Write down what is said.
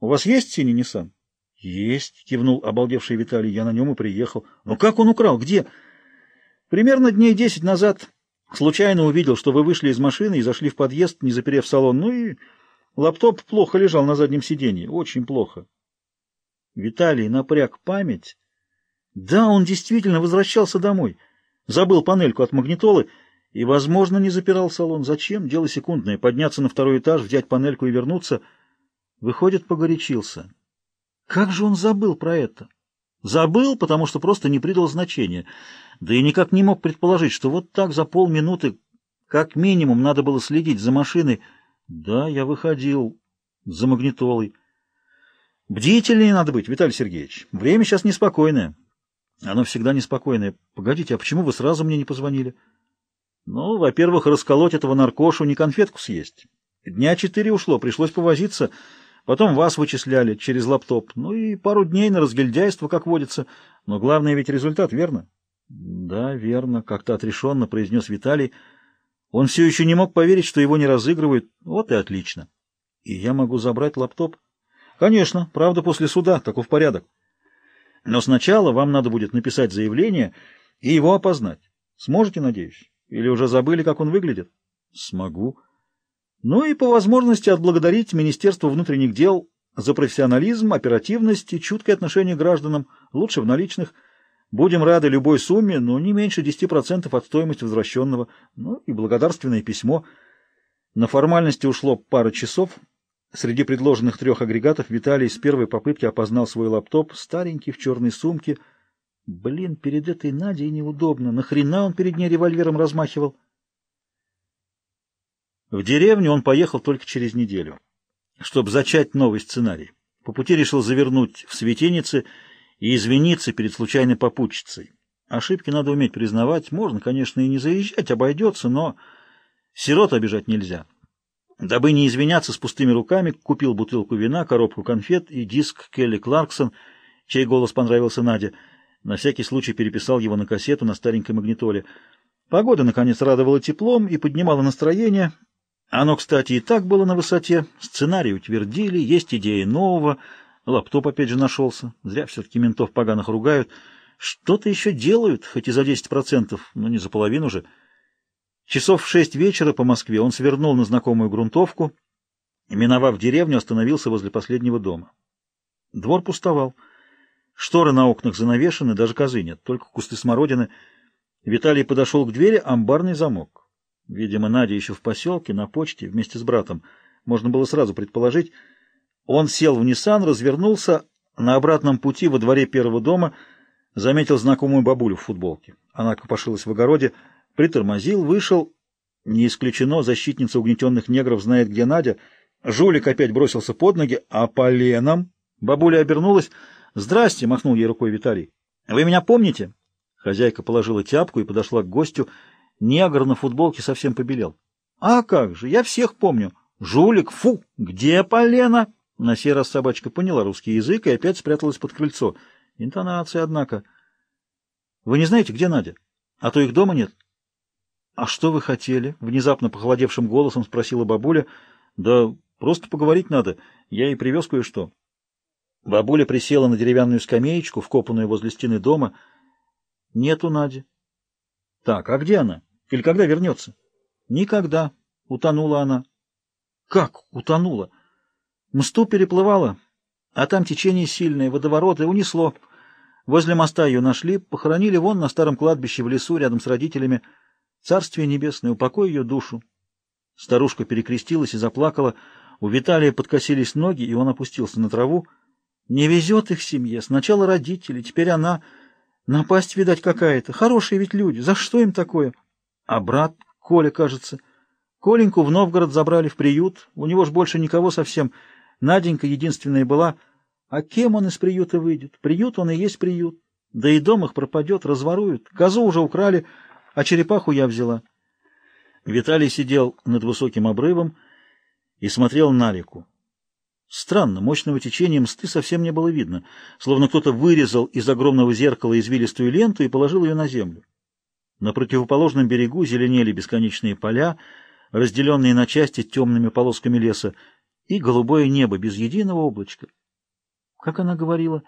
У вас есть синий Ниссан? Есть, кивнул обалдевший Виталий. Я на нем и приехал. Но как он украл? Где? Примерно дней десять назад случайно увидел, что вы вышли из машины и зашли в подъезд, не заперев салон. Ну и лаптоп плохо лежал на заднем сиденье. Очень плохо. Виталий напряг память. Да, он действительно возвращался домой. Забыл панельку от магнитолы и, возможно, не запирал салон. Зачем? Дело секундное. Подняться на второй этаж, взять панельку и вернуться. Выходит, погорячился. Как же он забыл про это? Забыл, потому что просто не придал значения. Да и никак не мог предположить, что вот так за полминуты как минимум надо было следить за машиной. Да, я выходил за магнитолой. Бдительнее надо быть, Виталий Сергеевич. Время сейчас неспокойное. Оно всегда неспокойное. Погодите, а почему вы сразу мне не позвонили? Ну, во-первых, расколоть этого наркошу, не конфетку съесть. Дня четыре ушло, пришлось повозиться. Потом вас вычисляли через лаптоп. Ну и пару дней на разгильдяйство, как водится. Но главное ведь результат, верно? Да, верно, как-то отрешенно произнес Виталий. Он все еще не мог поверить, что его не разыгрывают. Вот и отлично. И я могу забрать лаптоп? Конечно, правда, после суда, таков порядок. Но сначала вам надо будет написать заявление и его опознать. Сможете, надеюсь? Или уже забыли, как он выглядит? Смогу. Ну и по возможности отблагодарить Министерство внутренних дел за профессионализм, оперативность и чуткое отношение к гражданам, лучше в наличных. Будем рады любой сумме, но не меньше 10% от стоимости возвращенного. Ну и благодарственное письмо. На формальности ушло пара часов. Среди предложенных трех агрегатов Виталий с первой попытки опознал свой лаптоп, старенький, в черной сумке. Блин, перед этой Надей неудобно. Нахрена он перед ней револьвером размахивал? В деревню он поехал только через неделю, чтобы зачать новый сценарий. По пути решил завернуть в светеницы и извиниться перед случайной попутчицей. Ошибки надо уметь признавать. Можно, конечно, и не заезжать, обойдется, но сирот обижать нельзя. Дабы не извиняться с пустыми руками, купил бутылку вина, коробку конфет и диск Келли Кларксон, чей голос понравился Наде. На всякий случай переписал его на кассету на старенькой магнитоле. Погода, наконец, радовала теплом и поднимала настроение. Оно, кстати, и так было на высоте. Сценарий утвердили, есть идеи нового. Лаптоп опять же нашелся. Зря все-таки ментов поганых ругают. Что-то еще делают, хоть и за 10%, но не за половину же. Часов в шесть вечера по Москве он свернул на знакомую грунтовку и, миновав деревню, остановился возле последнего дома. Двор пустовал. Шторы на окнах занавешены, даже козы нет, только кусты смородины. Виталий подошел к двери, амбарный замок. Видимо, Надя еще в поселке, на почте, вместе с братом. Можно было сразу предположить. Он сел в Ниссан, развернулся. На обратном пути во дворе первого дома заметил знакомую бабулю в футболке. Она копошилась в огороде, Притормозил, вышел. Не исключено, защитница угнетенных негров знает, где Надя. Жулик опять бросился под ноги, а поленом... Бабуля обернулась. «Здрасте!» — махнул ей рукой Виталий. «Вы меня помните?» Хозяйка положила тяпку и подошла к гостю. Негр на футболке совсем побелел. «А как же, я всех помню. Жулик, фу! Где полено?» На сей раз собачка поняла русский язык и опять спряталась под крыльцо. Интонация, однако. «Вы не знаете, где Надя? А то их дома нет?» «А что вы хотели?» — внезапно похолодевшим голосом спросила бабуля. «Да просто поговорить надо. Я ей привез кое-что». Бабуля присела на деревянную скамеечку, вкопанную возле стены дома. «Нету Нади». «Так, а где она? Или когда вернется?» «Никогда. Утонула она». «Как утонула?» «Мсту переплывала, а там течение сильное, водовороты, унесло. Возле моста ее нашли, похоронили вон на старом кладбище в лесу рядом с родителями». Царствие небесное, упокой ее душу. Старушка перекрестилась и заплакала. У Виталия подкосились ноги, и он опустился на траву. Не везет их семье. Сначала родители, теперь она. Напасть, видать, какая-то. Хорошие ведь люди. За что им такое? А брат, Коля, кажется. Коленьку в Новгород забрали в приют. У него ж больше никого совсем. Наденька единственная была. А кем он из приюта выйдет? Приют он и есть приют. Да и дом их пропадет, разворуют. Козу уже украли а черепаху я взяла. Виталий сидел над высоким обрывом и смотрел на реку. Странно, мощного течения мсты совсем не было видно, словно кто-то вырезал из огромного зеркала извилистую ленту и положил ее на землю. На противоположном берегу зеленели бесконечные поля, разделенные на части темными полосками леса, и голубое небо без единого облачка. Как она говорила?